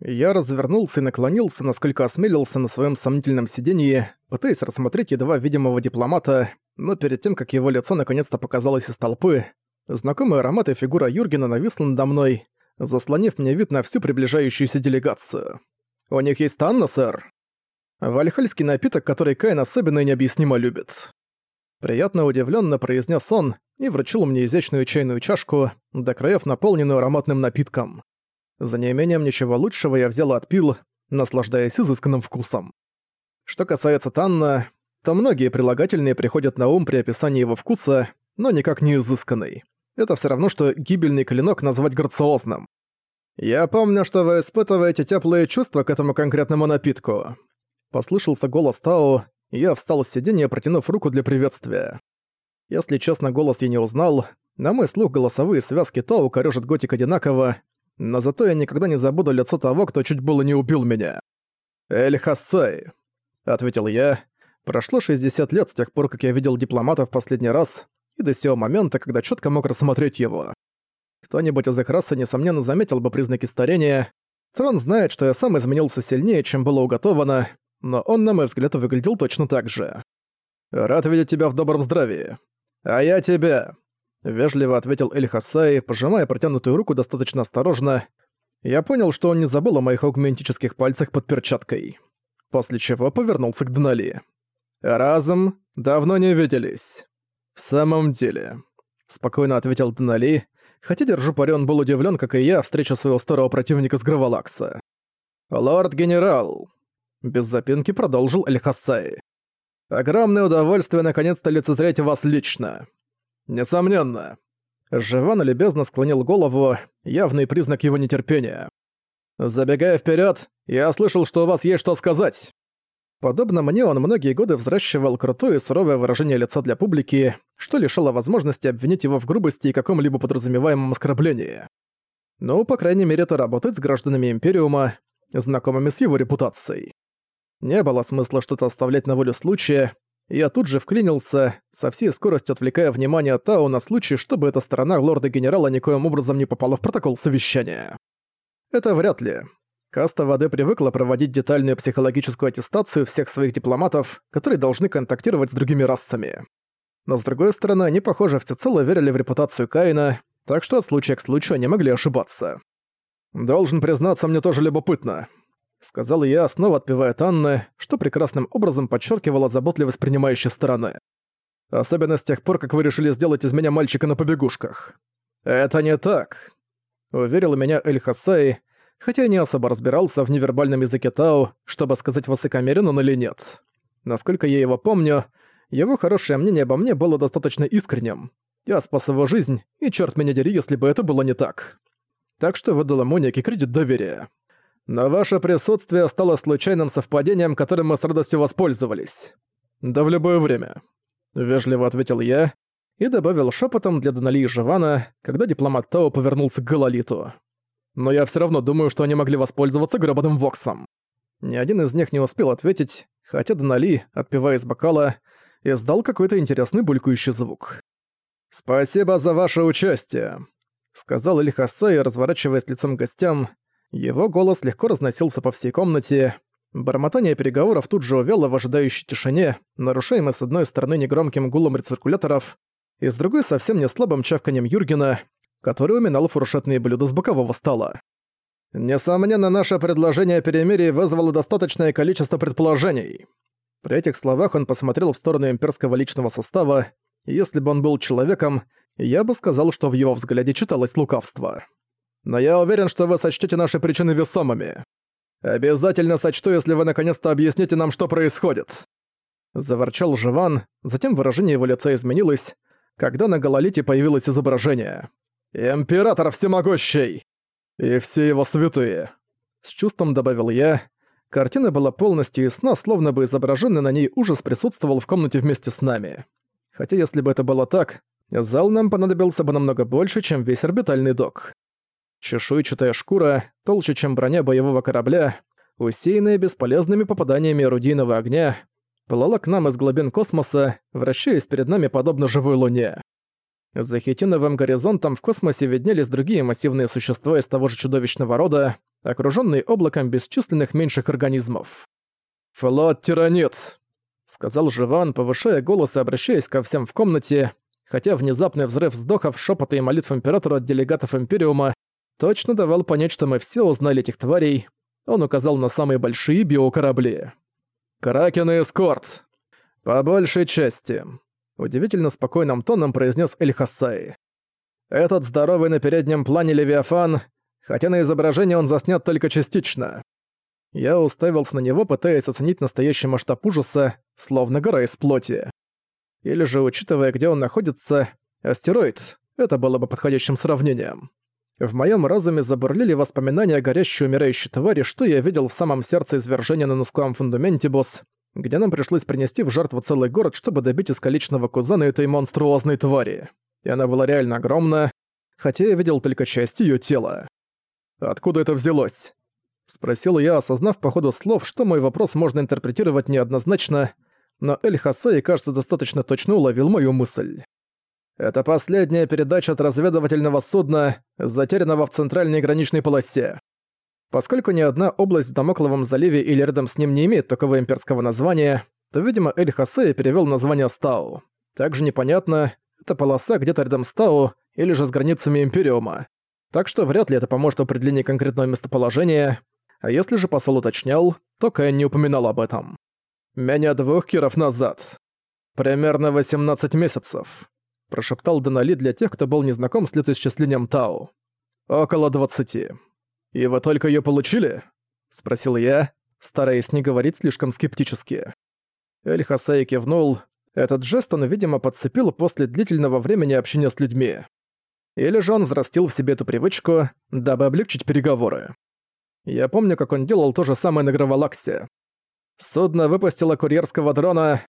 Я развернулся и наклонился, насколько осмелился на своем сомнительном сидении, пытаясь рассмотреть едва видимого дипломата, но перед тем, как его лицо наконец-то показалось из толпы, знакомый аромат и фигура Юргена нависла надо мной, заслонив мне вид на всю приближающуюся делегацию. «У них есть танна, сэр?» Вальхальский напиток, который Кайн особенно и необъяснимо любит. Приятно удивленно произнес он и вручил мне изящную чайную чашку, до краев наполненную ароматным напитком. За неимением ничего лучшего я взял и отпил, наслаждаясь изысканным вкусом. Что касается Танна, то многие прилагательные приходят на ум при описании его вкуса, но никак не изысканный. Это все равно, что гибельный клинок назвать грациозным. «Я помню, что вы испытываете теплые чувства к этому конкретному напитку». Послышался голос Тао, и я встал с сиденья, протянув руку для приветствия. Если честно, голос я не узнал. На мой слух голосовые связки Тао корёжат Готик одинаково, но зато я никогда не забуду лицо того, кто чуть было не убил меня. «Эль Хассай», — ответил я. Прошло 60 лет с тех пор, как я видел дипломата в последний раз, и до сего момента, когда четко мог рассмотреть его. Кто-нибудь из их расы, несомненно, заметил бы признаки старения. Трон знает, что я сам изменился сильнее, чем было уготовано, но он, на мой взгляд, выглядел точно так же. «Рад видеть тебя в добром здравии», «А я тебя!» — вежливо ответил Эль Хасай, пожимая протянутую руку достаточно осторожно. Я понял, что он не забыл о моих аугментических пальцах под перчаткой. После чего повернулся к Днали. «Разом? Давно не виделись». «В самом деле», — спокойно ответил Днали, хотя держу пари, он был удивлен, как и я, встреча своего старого противника с Гравалакса. «Лорд-генерал», — без запинки продолжил Эль Хасай. Огромное удовольствие наконец-то лицезреть вас лично. Несомненно. Живан любезно склонил голову, явный признак его нетерпения. Забегая вперед, я слышал, что у вас есть что сказать. Подобно мне, он многие годы взращивал крутое и суровое выражение лица для публики, что лишало возможности обвинить его в грубости и каком-либо подразумеваемом оскорблении. Ну, по крайней мере, это работает с гражданами Империума, знакомыми с его репутацией. Не было смысла что-то оставлять на волю случая, я тут же вклинился, со всей скоростью отвлекая внимание Тао на случай, чтобы эта сторона лорда-генерала никоим образом не попала в протокол совещания. Это вряд ли. Каста воды привыкла проводить детальную психологическую аттестацию всех своих дипломатов, которые должны контактировать с другими расами. Но с другой стороны, они, похоже, всецело верили в репутацию Каина, так что от случая к случаю они могли ошибаться. «Должен признаться, мне тоже любопытно. — сказал я, снова отпевая Анны, что прекрасным образом подчеркивало заботливость принимающей стороны. «Особенно с тех пор, как вы решили сделать из меня мальчика на побегушках». «Это не так», — уверил меня Эль Хасай, хотя не особо разбирался в невербальном языке Тау, чтобы сказать высокомерен он или нет. Насколько я его помню, его хорошее мнение обо мне было достаточно искренним. Я спас его жизнь, и черт меня дери, если бы это было не так. Так что выдал ему некий кредит доверия. Но ваше присутствие стало случайным совпадением, которым мы с радостью воспользовались. Да в любое время. Вежливо ответил я и добавил шепотом для Донали и Живана, когда дипломат Тао повернулся к Галалиту. Но я все равно думаю, что они могли воспользоваться грёбаным Воксом. Ни один из них не успел ответить, хотя Донали, отпивая из бокала, издал какой-то интересный булькающий звук. «Спасибо за ваше участие», — сказал Эль Хасай, разворачиваясь лицом к гостям, его голос легко разносился по всей комнате. Бормотание переговоров тут же увело в ожидающей тишине, нарушаемой с одной стороны негромким гулом рециркуляторов, и с другой совсем не слабым чавканием Юргена, который уминал фуршетные блюда с бокового стола. «Несомненно, наше предложение о перемирии вызвало достаточное количество предположений». При этих словах он посмотрел в сторону имперского личного состава, и если бы он был человеком, я бы сказал, что в его взгляде читалось лукавство но я уверен, что вы сочтете наши причины весомыми. Обязательно сочту, если вы наконец-то объясните нам, что происходит». Заворчал Живан, затем выражение его лица изменилось, когда на гололите появилось изображение. «Император всемогущий!» «И все его святые!» С чувством добавил я. Картина была полностью ясна, словно бы изображенный на ней ужас присутствовал в комнате вместе с нами. Хотя если бы это было так, зал нам понадобился бы намного больше, чем весь орбитальный док. Чешуйчатая шкура, толще, чем броня боевого корабля, усеянная бесполезными попаданиями орудийного огня, плыла к нам из глубин космоса, вращаясь перед нами подобно живой луне. За хитиновым горизонтом в космосе виднелись другие массивные существа из того же чудовищного рода, окружённый облаком бесчисленных меньших организмов. «Флот тиранит!» — сказал Живан, повышая голос и обращаясь ко всем в комнате, хотя внезапный взрыв вздохов, шепота и молитв Императора от делегатов Империума точно давал понять, что мы все узнали этих тварей. Он указал на самые большие биокорабли. «Кракен и эскорт!» «По большей части», — удивительно спокойным тоном произнес Эль Хасай. «Этот здоровый на переднем плане Левиафан, хотя на изображении он заснят только частично. Я уставился на него, пытаясь оценить настоящий масштаб ужаса, словно гора из плоти. Или же, учитывая, где он находится, астероид, это было бы подходящим сравнением. В моем разуме забурлили воспоминания о горящей умирающей твари, что я видел в самом сердце извержения на Нускуам Фундаментибус, где нам пришлось принести в жертву целый город, чтобы добить искалеченного кузана этой монструозной твари. И она была реально огромна, хотя я видел только часть ее тела. Откуда это взялось? Спросил я, осознав по ходу слов, что мой вопрос можно интерпретировать неоднозначно, но Эль Хасей, кажется, достаточно точно уловил мою мысль. Это последняя передача от разведывательного судна, затерянного в центральной граничной полосе. Поскольку ни одна область в Дамокловом заливе или рядом с ним не имеет такого имперского названия, то, видимо, Эль Хасей перевёл название Стау. Также непонятно, это полоса где-то рядом с Тау или же с границами Империума. Так что вряд ли это поможет в определении конкретного местоположения, а если же посол уточнял, то Кэн не упоминал об этом. «Меня двух киров назад. Примерно 18 месяцев», – прошептал Денали для тех, кто был незнаком с летоисчислением Тау. «Около 20. И вы только ее получили?» – спросил я, стараясь не говорить слишком скептически. Эль Хасай кивнул. Этот жест он, видимо, подцепил после длительного времени общения с людьми. Или же он взрастил в себе эту привычку, дабы облегчить переговоры. Я помню, как он делал то же самое на Гравалаксе. Судно выпустило курьерского дрона.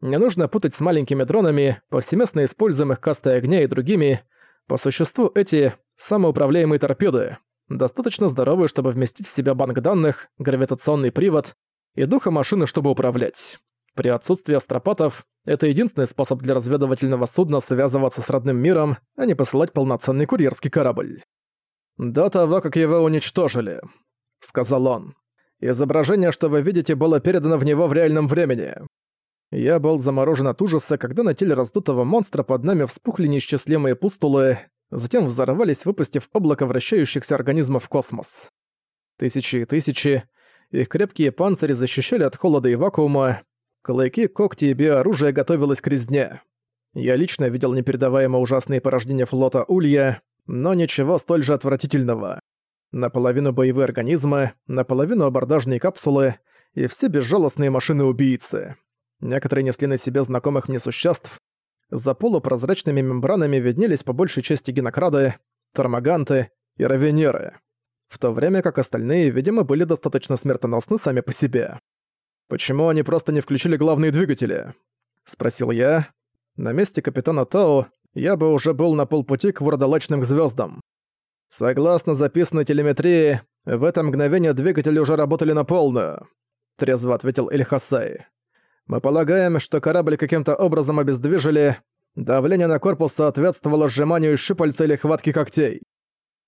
Не нужно путать с маленькими дронами, повсеместно используемых кастой огня и другими. По существу эти — самоуправляемые торпеды, достаточно здоровые, чтобы вместить в себя банк данных, гравитационный привод и духа машины, чтобы управлять. При отсутствии астропатов это единственный способ для разведывательного судна связываться с родным миром, а не посылать полноценный курьерский корабль. «До того, как его уничтожили», — сказал он. «Изображение, что вы видите, было передано в него в реальном времени. Я был заморожен от ужаса, когда на теле раздутого монстра под нами вспухли неисчислимые пустулы, затем взорвались, выпустив облако вращающихся организмов в космос. Тысячи и тысячи. Их крепкие панцири защищали от холода и вакуума. Клыки, когти и биооружие готовилось к резне. Я лично видел непередаваемо ужасные порождения флота Улья, но ничего столь же отвратительного. Наполовину боевые организмы, наполовину абордажные капсулы и все безжалостные машины-убийцы. Некоторые несли на себе знакомых мне существ. За полупрозрачными мембранами виднелись по большей части генокрады, термоганты и равенеры. В то время как остальные, видимо, были достаточно смертоносны сами по себе. «Почему они просто не включили главные двигатели?» — спросил я. На месте капитана Тао я бы уже был на полпути к вурдалачным звездам. Согласно записанной телеметрии, в это мгновение двигатели уже работали на полную, трезво ответил Эль Хасай. Мы полагаем, что корабль каким-то образом обездвижили, давление на корпус соответствовало сжиманию щупальца или хватке когтей.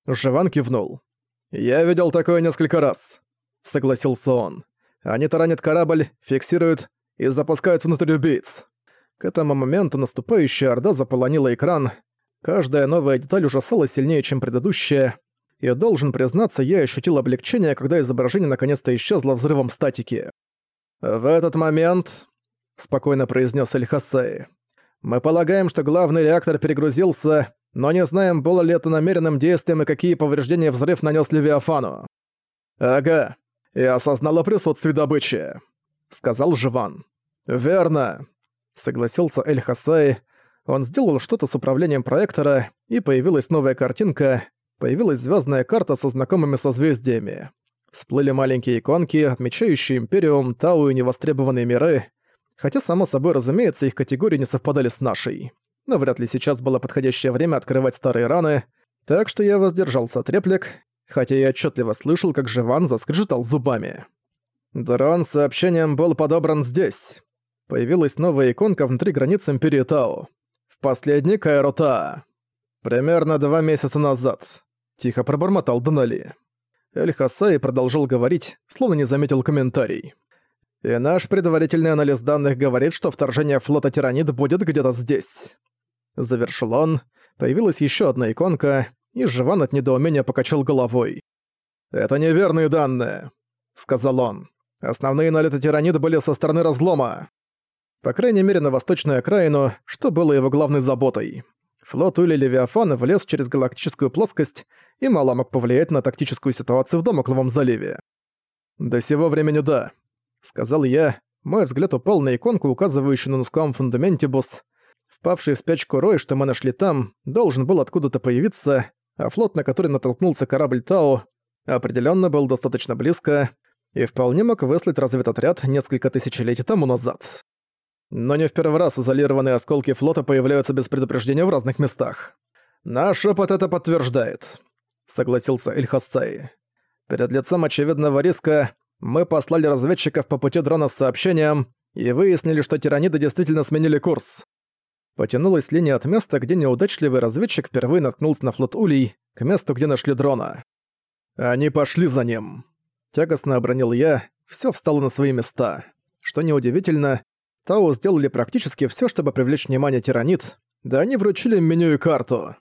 Живан кивнул. «Я видел такое несколько раз», — согласился он. «Они таранят корабль, фиксируют и запускают внутрь убийц. К этому моменту наступающая орда заполонила экран. Каждая новая деталь ужасала сильнее, чем предыдущая. И должен признаться, я ощутил облегчение, когда изображение наконец-то исчезло взрывом статики. «В этот момент», — спокойно произнес Эль-Хасай, «мы полагаем, что главный реактор перегрузился, но не знаем, было ли это намеренным действием и какие повреждения взрыв нанес Левиафану». «Ага, и осознала присутствие добычи», — сказал Живан. «Верно. Согласился Эль Хасай. Он сделал что-то с управлением проектора, и появилась новая картинка, появилась звездная карта со знакомыми созвездиями. Всплыли маленькие иконки, отмечающие Империум, Тау и невостребованные миры, хотя, само собой, разумеется, их категории не совпадали с нашей. Но вряд ли сейчас было подходящее время открывать старые раны, так что я воздержался от реплик, хотя я отчетливо слышал, как Живан заскрежетал зубами. Дрон с сообщением был подобран здесь появилась новая иконка внутри границ Империи Тао. В последний Кайрота. Примерно два месяца назад. Тихо пробормотал Донали. Эль-Хасай продолжил говорить, словно не заметил комментарий. «И наш предварительный анализ данных говорит, что вторжение флота Тиранид будет где-то здесь». Завершил он. Появилась еще одна иконка, и Живан от недоумения покачал головой. «Это неверные данные», — сказал он. «Основные налеты Тиранид были со стороны разлома. По крайней мере, на восточную окраину, что было его главной заботой. Флот Ули Левиафана влез через галактическую плоскость и мало мог повлиять на тактическую ситуацию в Домокловом заливе. «До сего времени да», — сказал я. Мой взгляд упал на иконку, указывающую на Нускуам Фундаментибус. Впавший в спячку Рой, что мы нашли там, должен был откуда-то появиться, а флот, на который натолкнулся корабль Тау, определенно был достаточно близко и вполне мог выслать разведотряд несколько тысячелетий тому назад. Но не в первый раз изолированные осколки флота появляются без предупреждения в разных местах. Наш опыт это подтверждает, согласился Эльхассай. Перед лицом очевидного риска мы послали разведчиков по пути дрона с сообщением и выяснили, что тираниды действительно сменили курс. Потянулась линия от места, где неудачливый разведчик впервые наткнулся на флот Улей, к месту, где нашли дрона. Они пошли за ним. Тягостно обронил я, все встало на свои места. Что неудивительно, Тау сделали практически все, чтобы привлечь внимание тиранит, да они вручили меню и карту.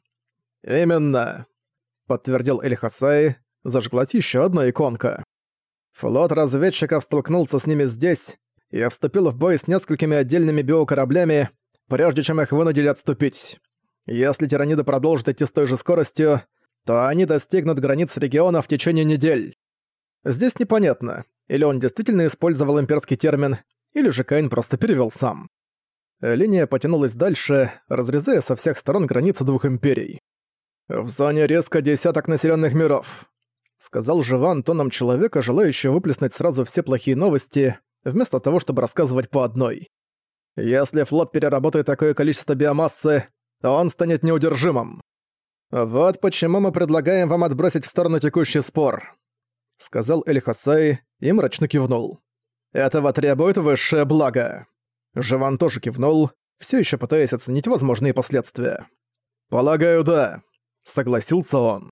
«Именно», — подтвердил Эль Хасай, зажглась еще одна иконка. Флот разведчиков столкнулся с ними здесь и вступил в бой с несколькими отдельными биокораблями, прежде чем их вынудили отступить. Если тираниды продолжат идти с той же скоростью, то они достигнут границ региона в течение недель. Здесь непонятно, или он действительно использовал имперский термин или же Каин просто перевел сам. Линия потянулась дальше, разрезая со всех сторон границы двух империй. «В зоне резко десяток населенных миров», — сказал Живан тоном человека, желающего выплеснуть сразу все плохие новости, вместо того, чтобы рассказывать по одной. «Если флот переработает такое количество биомассы, то он станет неудержимым. Вот почему мы предлагаем вам отбросить в сторону текущий спор», — сказал Эль Хасай и мрачно кивнул. Этого требует высшее благо. Живан тоже кивнул, все еще пытаясь оценить возможные последствия. «Полагаю, да», — согласился он.